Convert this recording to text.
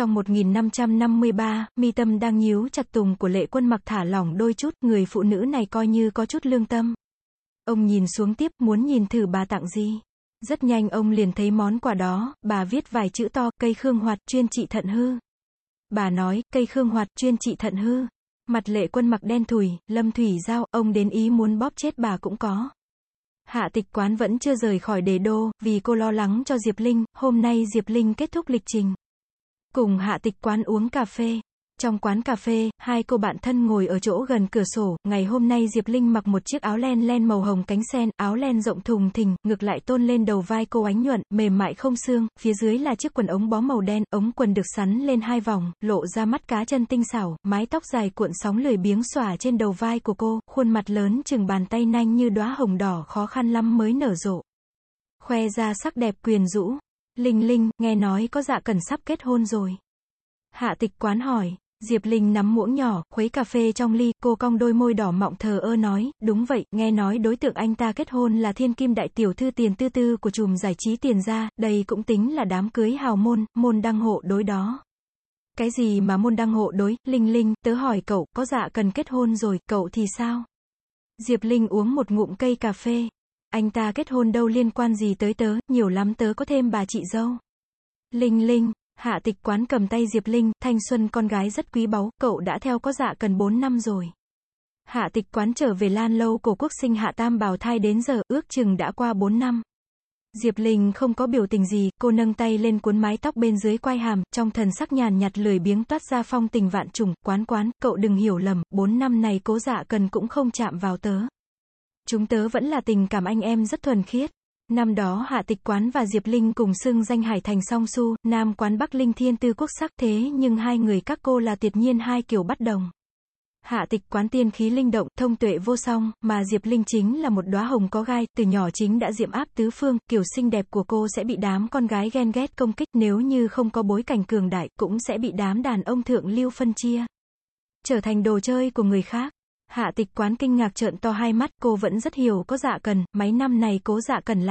Trong 1553, mi tâm đang nhíu chặt tùng của lệ quân mặc thả lỏng đôi chút, người phụ nữ này coi như có chút lương tâm. Ông nhìn xuống tiếp, muốn nhìn thử bà tặng gì. Rất nhanh ông liền thấy món quà đó, bà viết vài chữ to, cây khương hoạt, chuyên trị thận hư. Bà nói, cây khương hoạt, chuyên trị thận hư. Mặt lệ quân mặc đen thùi, lâm thủy giao, ông đến ý muốn bóp chết bà cũng có. Hạ tịch quán vẫn chưa rời khỏi đề đô, vì cô lo lắng cho Diệp Linh, hôm nay Diệp Linh kết thúc lịch trình. Cùng hạ tịch quán uống cà phê. Trong quán cà phê, hai cô bạn thân ngồi ở chỗ gần cửa sổ, ngày hôm nay Diệp Linh mặc một chiếc áo len len màu hồng cánh sen, áo len rộng thùng thình, ngược lại tôn lên đầu vai cô ánh nhuận, mềm mại không xương, phía dưới là chiếc quần ống bó màu đen, ống quần được sắn lên hai vòng, lộ ra mắt cá chân tinh xảo, mái tóc dài cuộn sóng lười biếng xòa trên đầu vai của cô, khuôn mặt lớn chừng bàn tay nanh như đóa hồng đỏ khó khăn lắm mới nở rộ. Khoe ra sắc đẹp quyền rũ. Linh Linh, nghe nói có dạ cần sắp kết hôn rồi. Hạ tịch quán hỏi. Diệp Linh nắm muỗng nhỏ, khuấy cà phê trong ly, cô cong đôi môi đỏ mọng thờ ơ nói, đúng vậy, nghe nói đối tượng anh ta kết hôn là thiên kim đại tiểu thư tiền tư tư của chùm giải trí tiền gia, đây cũng tính là đám cưới hào môn, môn đăng hộ đối đó. Cái gì mà môn đăng hộ đối, Linh Linh, tớ hỏi cậu, có dạ cần kết hôn rồi, cậu thì sao? Diệp Linh uống một ngụm cây cà phê. Anh ta kết hôn đâu liên quan gì tới tớ, nhiều lắm tớ có thêm bà chị dâu. Linh Linh, Hạ tịch quán cầm tay Diệp Linh, thanh xuân con gái rất quý báu, cậu đã theo có dạ cần 4 năm rồi. Hạ tịch quán trở về Lan Lâu cổ quốc sinh hạ tam bào thai đến giờ, ước chừng đã qua 4 năm. Diệp Linh không có biểu tình gì, cô nâng tay lên cuốn mái tóc bên dưới quai hàm, trong thần sắc nhàn nhạt lười biếng toát ra phong tình vạn trùng, quán quán, cậu đừng hiểu lầm, 4 năm này cố dạ cần cũng không chạm vào tớ. Chúng tớ vẫn là tình cảm anh em rất thuần khiết. Năm đó Hạ Tịch Quán và Diệp Linh cùng xưng danh Hải Thành song su, Nam Quán Bắc Linh Thiên Tư Quốc sắc thế nhưng hai người các cô là tuyệt nhiên hai kiểu bất đồng. Hạ Tịch Quán tiên khí linh động, thông tuệ vô song, mà Diệp Linh chính là một đóa hồng có gai, từ nhỏ chính đã diệm áp tứ phương, kiểu xinh đẹp của cô sẽ bị đám con gái ghen ghét công kích nếu như không có bối cảnh cường đại, cũng sẽ bị đám đàn ông thượng lưu phân chia. Trở thành đồ chơi của người khác. Hạ tịch quán kinh ngạc trợn to hai mắt, cô vẫn rất hiểu có dạ cần, mấy năm này cố dạ cần lại